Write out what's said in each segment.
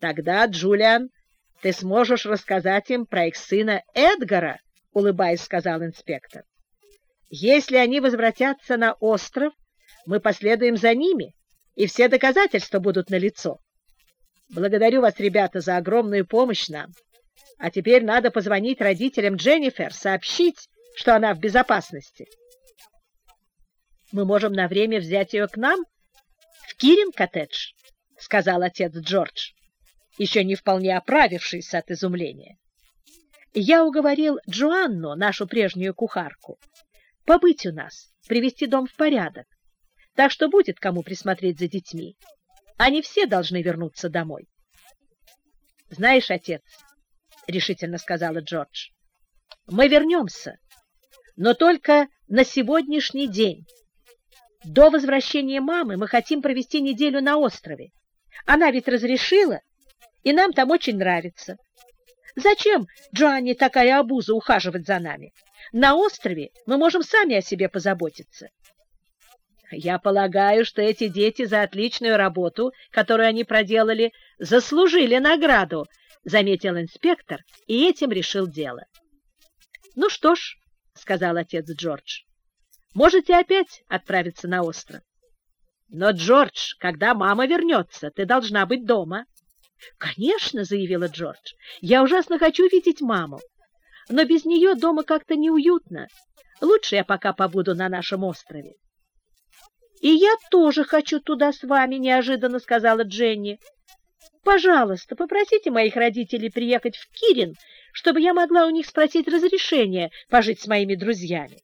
Тогда, Джулиан, ты сможешь рассказать им про их сына Эдгара, — улыбаясь, сказал инспектор. Если они возвратятся на остров, мы последуем за ними, и все доказательства будут налицо. Благодарю вас, ребята, за огромную помощь нам. А теперь надо позвонить родителям Дженнифер, сообщить, что она в безопасности. Мы можем на время взять ее к нам в Кирин-коттедж, — сказал отец Джордж, еще не вполне оправившийся от изумления. Я уговорил Джоанну, нашу прежнюю кухарку, побыть у нас, привести дом в порядок, так что будет кому присмотреть за детьми. Они все должны вернуться домой. — Знаешь, отец, — решительно сказала Джордж, — мы вернемся, но только на сегодняшний день. До возвращения мамы мы хотим провести неделю на острове. Она ведь разрешила, и нам там очень нравится. Зачем Джоанне такая обуза ухаживать за нами? На острове мы можем сами о себе позаботиться. Я полагаю, что эти дети за отличную работу, которую они проделали, заслужили награду, заметил инспектор и этим решил дело. Ну что ж, сказал отец Джордж. Можете опять отправиться на остров. Но, Джордж, когда мама вернется, ты должна быть дома. Конечно, заявила Джордж. Я ужасно хочу видеть маму. Но без нее дома как-то неуютно. Лучше я пока побуду на нашем острове. И я тоже хочу туда с вами, неожиданно сказала Дженни. Пожалуйста, попросите моих родителей приехать в Кирин, чтобы я могла у них спросить разрешения пожить с моими друзьями.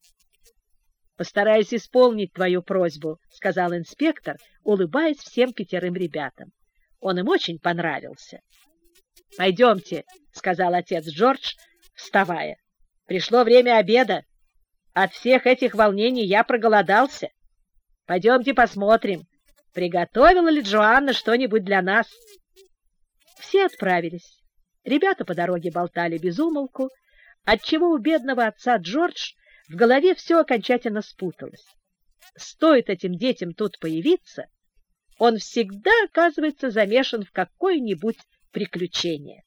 Постараюсь исполнить твою просьбу, сказал инспектор, улыбаясь всем пятерым ребятам. Он им очень понравился. Пойдемте, сказал отец Джордж, вставая. Пришло время обеда. От всех этих волнений я проголодался. Пойдемте посмотрим, приготовила ли Джоанна что-нибудь для нас. Все отправились. Ребята по дороге болтали без умолку, отчего у бедного отца Джордж в голове все окончательно спуталось. Стоит этим детям тут появиться, он всегда оказывается замешан в какое-нибудь приключение.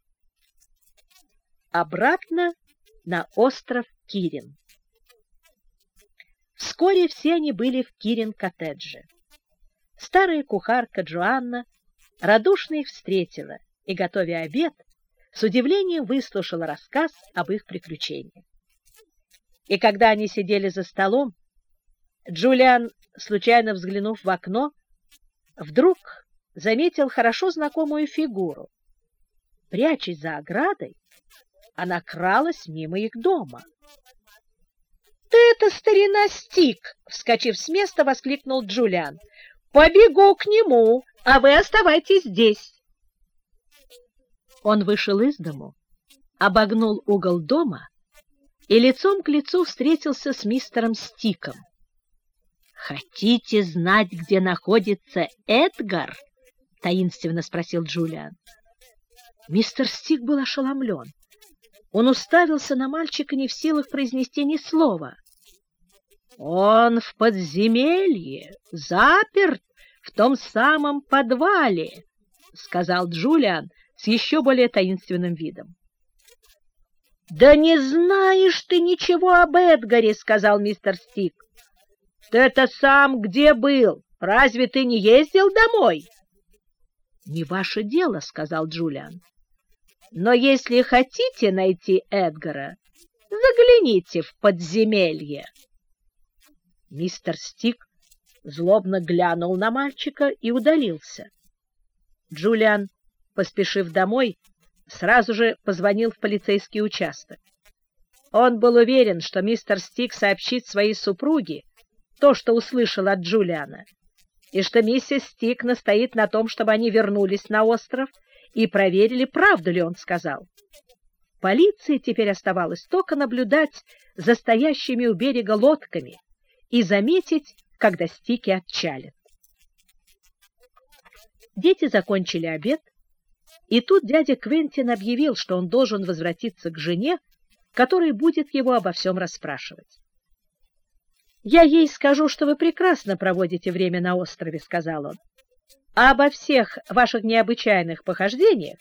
Обратно на остров Кирин. Вскоре все они были в Кирин-коттедже. Старая кухарка Джоанна радушно их встретила и, готовя обед, с удивлением выслушала рассказ об их приключениях. И когда они сидели за столом, Джулиан, случайно взглянув в окно, вдруг заметил хорошо знакомую фигуру. Прячась за оградой, она кралась мимо их дома. — Ты это старина Стик! — вскочив с места, воскликнул Джулиан. — Побегу к нему, а вы оставайтесь здесь. Он вышел из дому, обогнул угол дома и лицом к лицу встретился с мистером Стиком. «Хотите знать, где находится Эдгар?» — таинственно спросил Джулиан. Мистер Стик был ошеломлен. Он уставился на мальчика не в силах произнести ни слова. «Он в подземелье, заперт в том самом подвале», — сказал Джулиан с еще более таинственным видом. «Да не знаешь ты ничего об Эдгаре», — сказал мистер Стик. «Ты-то сам где был? Разве ты не ездил домой?» «Не ваше дело», — сказал Джулиан. «Но если хотите найти Эдгара, загляните в подземелье». Мистер Стик злобно глянул на мальчика и удалился. Джулиан, поспешив домой, сразу же позвонил в полицейский участок. Он был уверен, что мистер Стик сообщит своей супруге то, что услышал от Джулиана, и что миссис Стик настоит на том, чтобы они вернулись на остров и проверили, правду ли он сказал. Полиции теперь оставалось только наблюдать за стоящими у берега лодками и заметить, когда Стики отчалят. Дети закончили обед, и тут дядя Квентин объявил, что он должен возвратиться к жене, которая будет его обо всем расспрашивать. «Я ей скажу, что вы прекрасно проводите время на острове», — сказал он. А обо всех ваших необычайных похождениях